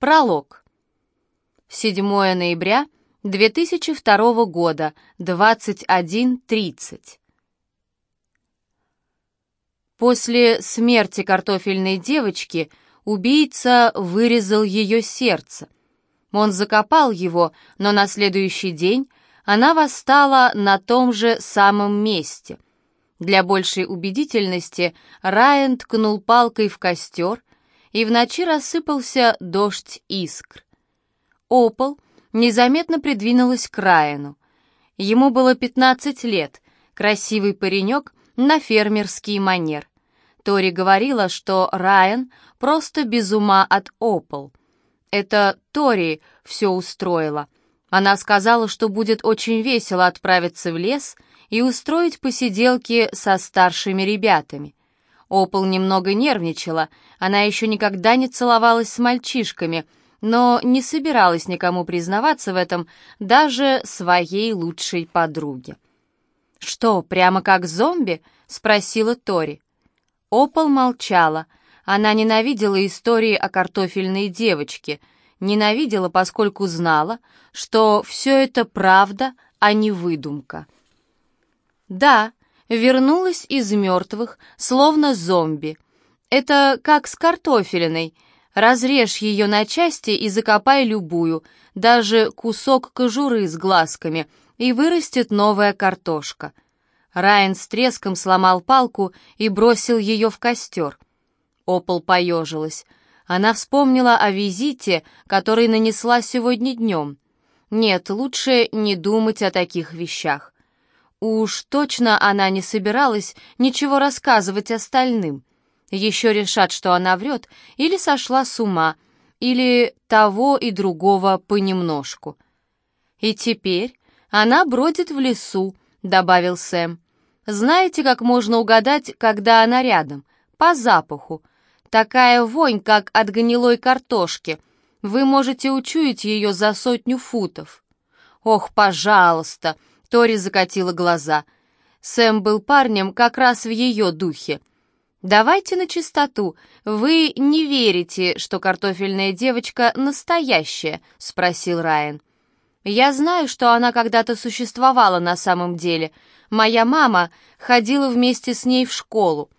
Пролог. 7 ноября 2002 года, 21.30. После смерти картофельной девочки убийца вырезал ее сердце. Он закопал его, но на следующий день она восстала на том же самом месте. Для большей убедительности Райан ткнул палкой в костер, и в ночи рассыпался дождь искр. Опол незаметно придвинулась к Райану. Ему было 15 лет, красивый паренек на фермерский манер. Тори говорила, что Райан просто без ума от Опол. Это Тори все устроила. Она сказала, что будет очень весело отправиться в лес и устроить посиделки со старшими ребятами. Опол немного нервничала, она еще никогда не целовалась с мальчишками, но не собиралась никому признаваться в этом, даже своей лучшей подруге. «Что, прямо как зомби?» — спросила Тори. Опол молчала. Она ненавидела истории о картофельной девочке. Ненавидела, поскольку знала, что все это правда, а не выдумка. Да, вернулась из мертвых, словно зомби. Это как с картофелиной. Разрежь ее на части и закопай любую, даже кусок кожуры с глазками, и вырастет новая картошка. Райан с треском сломал палку и бросил ее в костер. Опол поежилась. Она вспомнила о визите, который нанесла сегодня днем. Нет, лучше не думать о таких вещах. Уж точно она не собиралась ничего рассказывать остальным. Еще решат, что она врет, или сошла с ума, или того и другого понемножку. И теперь она бродит в лесу, — добавил Сэм. «Знаете, как можно угадать, когда она рядом? По запаху. Такая вонь, как от гнилой картошки. Вы можете учуять ее за сотню футов». «Ох, пожалуйста!» — Тори закатила глаза. Сэм был парнем как раз в ее духе. «Давайте на чистоту. Вы не верите, что картофельная девочка настоящая?» — спросил Райан. Я знаю, что она когда-то существовала на самом деле. Моя мама ходила вместе с ней в школу.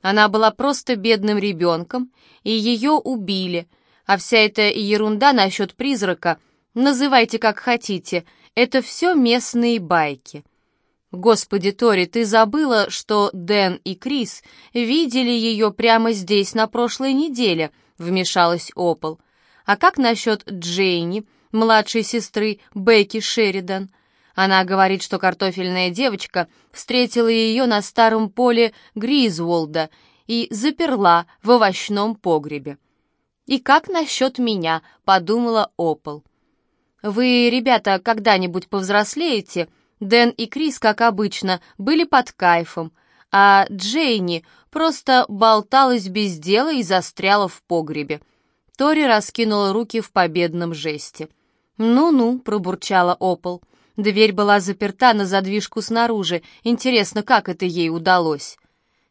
Она была просто бедным ребенком, и ее убили. А вся эта ерунда насчет призрака, называйте как хотите, это все местные байки. Господи, Тори, ты забыла, что Дэн и Крис видели ее прямо здесь на прошлой неделе, вмешалась Опол. А как насчет Джейни? младшей сестры Бекки Шеридан. Она говорит, что картофельная девочка встретила ее на старом поле Гризволда и заперла в овощном погребе. «И как насчет меня?» — подумала Опол. «Вы, ребята, когда-нибудь повзрослеете?» Дэн и Крис, как обычно, были под кайфом, а Джейни просто болталась без дела и застряла в погребе. Тори раскинула руки в победном жесте. «Ну-ну», — пробурчала Опол. Дверь была заперта на задвижку снаружи. Интересно, как это ей удалось?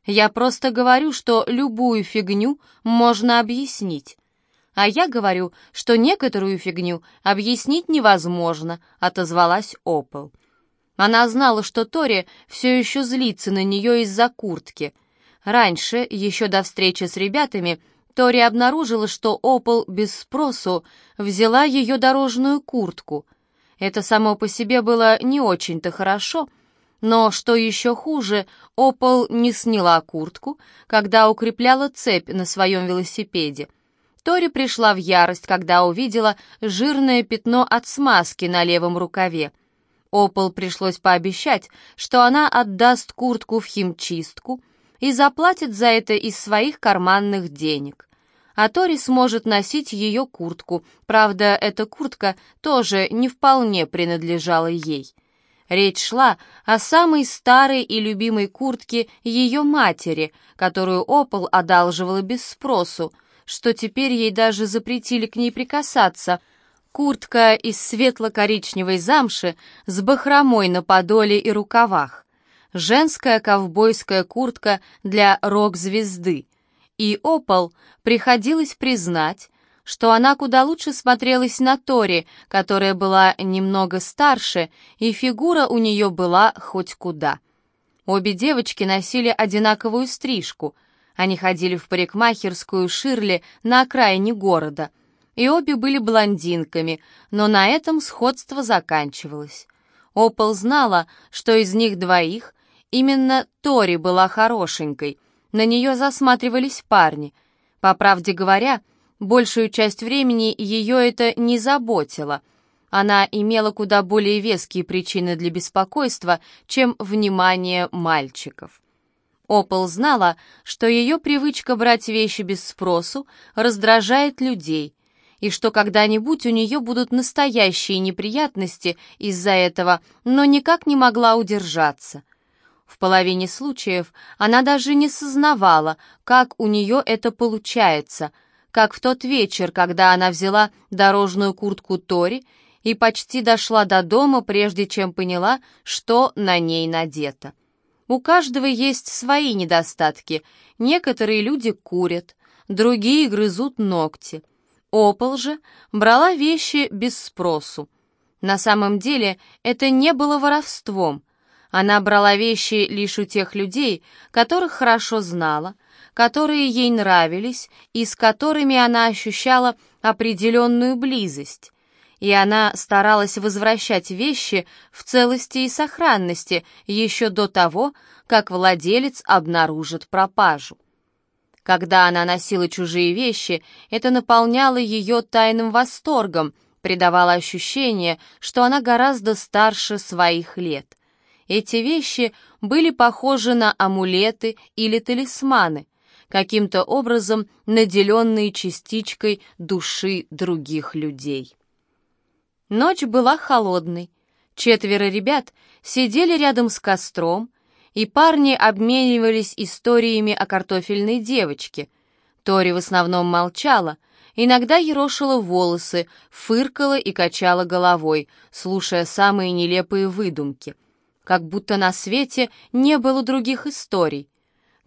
Я просто говорю, что любую фигню можно объяснить. А я говорю, что некоторую фигню объяснить невозможно, отозвалась Опол. Она знала, что Тори все еще злится на нее из-за куртки. Раньше, еще до встречи с ребятами, Тори обнаружила, что Опол без спросу взяла ее дорожную куртку. Это само по себе было не очень-то хорошо, но, что еще хуже, Опол не сняла куртку, когда укрепляла цепь на своем велосипеде. Тори пришла в ярость, когда увидела жирное пятно от смазки на левом рукаве. Опол пришлось пообещать, что она отдаст куртку в химчистку и заплатит за это из своих карманных денег а Тори сможет носить ее куртку. Правда, эта куртка тоже не вполне принадлежала ей. Речь шла о самой старой и любимой куртке ее матери, которую Опол одалживала без спросу, что теперь ей даже запретили к ней прикасаться. Куртка из светло-коричневой замши с бахромой на подоле и рукавах. Женская ковбойская куртка для рок-звезды — и Опол приходилось признать, что она куда лучше смотрелась на Тори, которая была немного старше, и фигура у нее была хоть куда. Обе девочки носили одинаковую стрижку. Они ходили в парикмахерскую Ширли на окраине города. И обе были блондинками, но на этом сходство заканчивалось. Опол знала, что из них двоих именно Тори была хорошенькой. На нее засматривались парни. По правде говоря, Большую часть времени ее это не заботило. Она имела куда более веские причины для беспокойства, чем внимание мальчиков. Опол знала, что ее привычка брать вещи без спросу раздражает людей, и что когда-нибудь у нее будут настоящие неприятности из-за этого, но никак не могла удержаться. В половине случаев она даже не сознавала, как у нее это получается — как в тот вечер, когда она взяла дорожную куртку Тори и почти дошла до дома, прежде чем поняла, что на ней надето. У каждого есть свои недостатки. Некоторые люди курят, другие грызут ногти. Опол же брала вещи без спросу. На самом деле это не было воровством. Она брала вещи лишь у тех людей, которых хорошо знала, которые ей нравились и с которыми она ощущала определенную близость. И она старалась возвращать вещи в целости и сохранности еще до того, как владелец обнаружит пропажу. Когда она носила чужие вещи, это наполняло ее тайным восторгом, придавало ощущение, что она гораздо старше своих лет. Эти вещи были похожи на амулеты или талисманы, каким-то образом наделенные частичкой души других людей. Ночь была холодной. Четверо ребят сидели рядом с костром, и парни обменивались историями о картофельной девочке. Тори в основном молчала, иногда ерошила волосы, фыркала и качала головой, слушая самые нелепые выдумки. Как будто на свете не было других историй.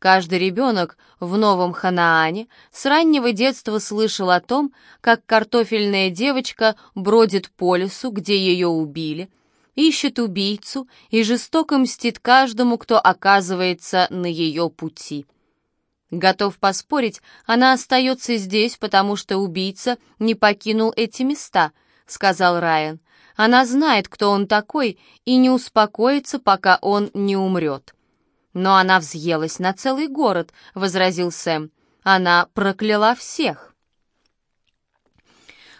Каждый ребенок в Новом Ханаане с раннего детства слышал о том, как картофельная девочка бродит по лесу, где ее убили, ищет убийцу и жестоко мстит каждому, кто оказывается на ее пути. Готов поспорить, она остается здесь, потому что убийца не покинул эти места, сказал Райан. Она знает, кто он такой, и не успокоится, пока он не умрет. «Но она взъелась на целый город», — возразил Сэм. «Она прокляла всех».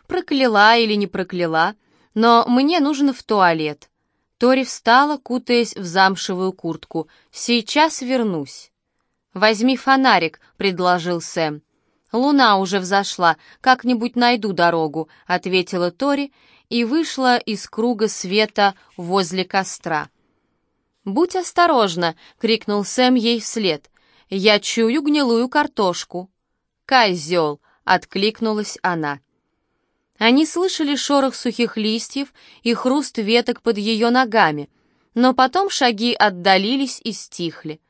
«Прокляла или не прокляла, но мне нужно в туалет». Тори встала, кутаясь в замшевую куртку. «Сейчас вернусь». «Возьми фонарик», — предложил Сэм. «Луна уже взошла, как-нибудь найду дорогу», — ответила Тори и вышла из круга света возле костра. «Будь осторожна!» — крикнул Сэм ей вслед. «Я чую гнилую картошку!» «Козел!» — откликнулась она. Они слышали шорох сухих листьев и хруст веток под ее ногами, но потом шаги отдалились и стихли.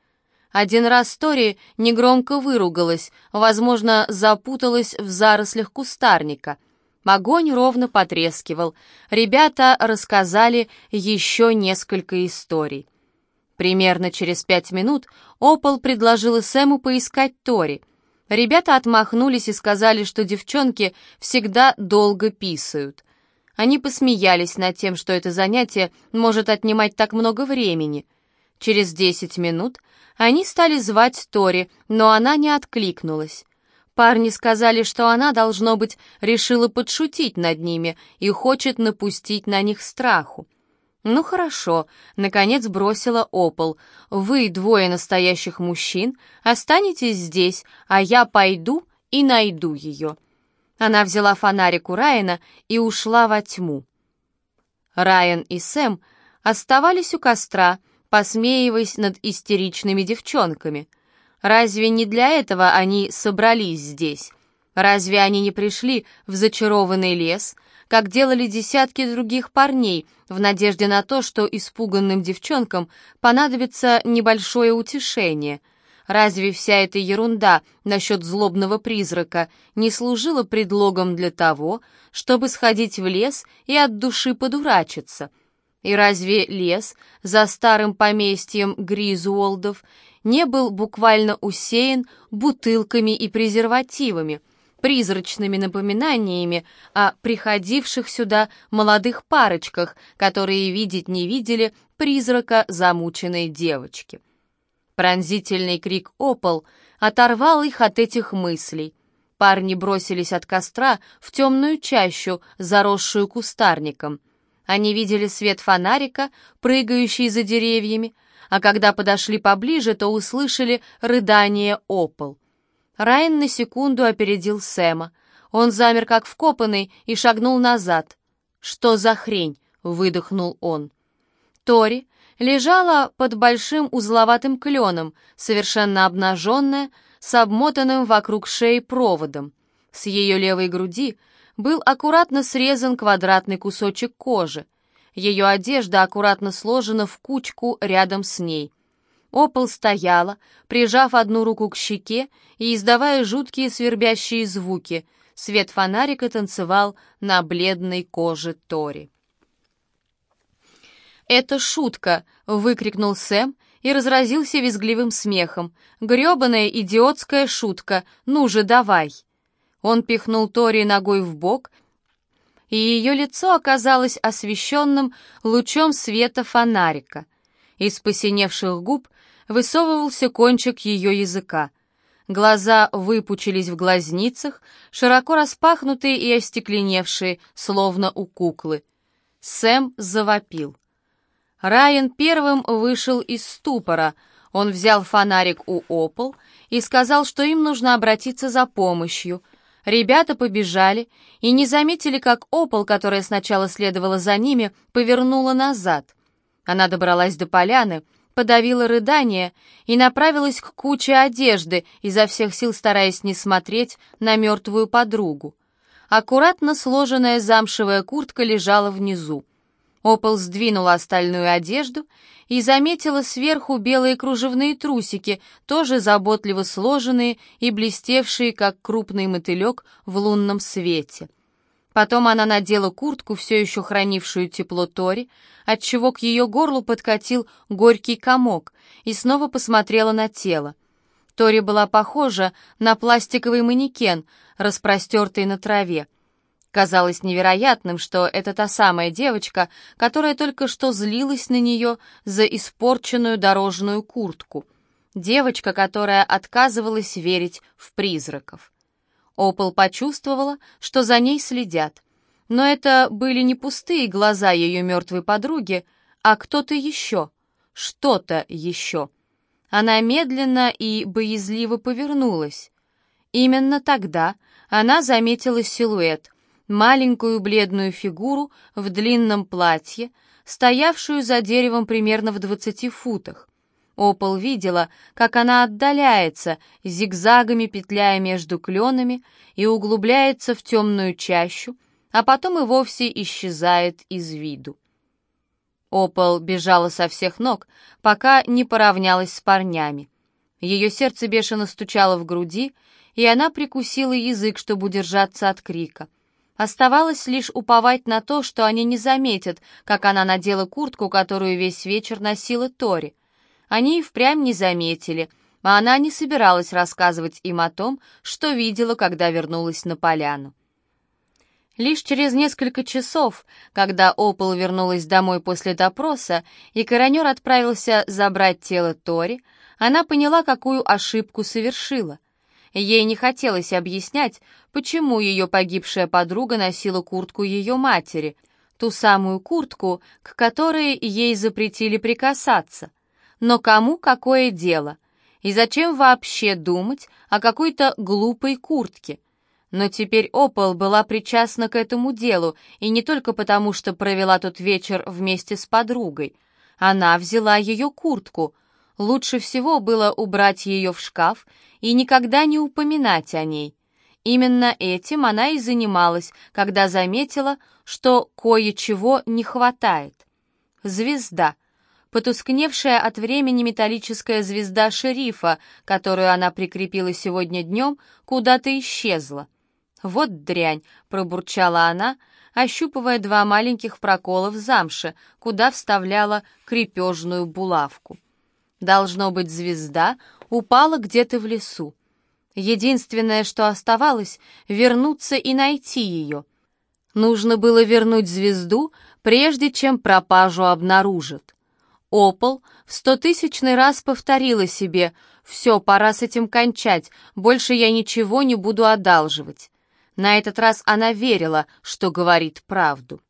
Один раз Тори негромко выругалась, возможно, запуталась в зарослях кустарника. Огонь ровно потрескивал. Ребята рассказали еще несколько историй. Примерно через пять минут Опол предложила Сэму поискать Тори. Ребята отмахнулись и сказали, что девчонки всегда долго писают. Они посмеялись над тем, что это занятие может отнимать так много времени. Через десять минут они стали звать Тори, но она не откликнулась. Парни сказали, что она, должно быть, решила подшутить над ними и хочет напустить на них страху. «Ну хорошо», — наконец бросила Опол. «Вы, двое настоящих мужчин, останетесь здесь, а я пойду и найду ее». Она взяла фонарик у Райана и ушла во тьму. Райан и Сэм оставались у костра, посмеиваясь над истеричными девчонками. Разве не для этого они собрались здесь? Разве они не пришли в зачарованный лес, как делали десятки других парней, в надежде на то, что испуганным девчонкам понадобится небольшое утешение. Разве вся эта ерунда насчет злобного призрака не служила предлогом для того, чтобы сходить в лес и от души подурачиться? И разве лес за старым поместьем Гризуолдов не был буквально усеян бутылками и презервативами, призрачными напоминаниями о приходивших сюда молодых парочках, которые видеть не видели призрака замученной девочки? Пронзительный крик «Опол» оторвал их от этих мыслей. Парни бросились от костра в темную чащу, заросшую кустарником. Они видели свет фонарика, прыгающий за деревьями, а когда подошли поближе, то услышали рыдание «Опол». Райан на секунду опередил Сэма. Он замер как вкопанный и шагнул назад. «Что за хрень?» — выдохнул он. Тори, лежала под большим узловатым кленом, совершенно обнаженная, с обмотанным вокруг шеи проводом. С ее левой груди был аккуратно срезан квадратный кусочек кожи. Ее одежда аккуратно сложена в кучку рядом с ней. Опол стояла, прижав одну руку к щеке и издавая жуткие свербящие звуки. Свет фонарика танцевал на бледной коже Тори. «Это шутка!» — выкрикнул Сэм и разразился визгливым смехом. «Грёбаная идиотская шутка! Ну же, давай!» Он пихнул Тори ногой в бок, и ее лицо оказалось освещенным лучом света фонарика. Из посиневших губ высовывался кончик ее языка. Глаза выпучились в глазницах, широко распахнутые и остекленевшие, словно у куклы. Сэм завопил. Райан первым вышел из ступора. Он взял фонарик у Опол и сказал, что им нужно обратиться за помощью. Ребята побежали и не заметили, как Опол, которая сначала следовала за ними, повернула назад. Она добралась до поляны, подавила рыдание и направилась к куче одежды, изо всех сил стараясь не смотреть на мертвую подругу. Аккуратно сложенная замшевая куртка лежала внизу. Опол сдвинула остальную одежду и заметила сверху белые кружевные трусики, тоже заботливо сложенные и блестевшие, как крупный мотылек в лунном свете. Потом она надела куртку, все еще хранившую тепло Тори, отчего к ее горлу подкатил горький комок, и снова посмотрела на тело. Тори была похожа на пластиковый манекен, распростертый на траве. Казалось невероятным, что это та самая девочка, которая только что злилась на нее за испорченную дорожную куртку. Девочка, которая отказывалась верить в призраков. Опол почувствовала, что за ней следят. Но это были не пустые глаза ее мертвой подруги, а кто-то еще, что-то еще. Она медленно и боязливо повернулась. Именно тогда она заметила силуэт — маленькую бледную фигуру в длинном платье, стоявшую за деревом примерно в двадцати футах. Опол видела, как она отдаляется, зигзагами петляя между кленами и углубляется в темную чащу, а потом и вовсе исчезает из виду. Опол бежала со всех ног, пока не поравнялась с парнями. Ее сердце бешено стучало в груди, и она прикусила язык, чтобы удержаться от крика — Оставалось лишь уповать на то, что они не заметят, как она надела куртку, которую весь вечер носила Тори. Они и впрямь не заметили, а она не собиралась рассказывать им о том, что видела, когда вернулась на поляну. Лишь через несколько часов, когда Опол вернулась домой после допроса, и коронер отправился забрать тело Тори, она поняла, какую ошибку совершила — Ей не хотелось объяснять, почему ее погибшая подруга носила куртку ее матери, ту самую куртку, к которой ей запретили прикасаться. Но кому какое дело? И зачем вообще думать о какой-то глупой куртке? Но теперь Опол была причастна к этому делу, и не только потому, что провела тот вечер вместе с подругой. Она взяла ее куртку. Лучше всего было убрать ее в шкаф и никогда не упоминать о ней. Именно этим она и занималась, когда заметила, что кое-чего не хватает. Звезда. Потускневшая от времени металлическая звезда шерифа, которую она прикрепила сегодня днем, куда-то исчезла. «Вот дрянь!» — пробурчала она, ощупывая два маленьких прокола в замше, куда вставляла крепежную булавку. Должно быть, звезда упала где-то в лесу. Единственное, что оставалось, вернуться и найти ее. Нужно было вернуть звезду, прежде чем пропажу обнаружат. Опол в стотысячный раз повторила себе «Все, пора с этим кончать, больше я ничего не буду одалживать». На этот раз она верила, что говорит правду.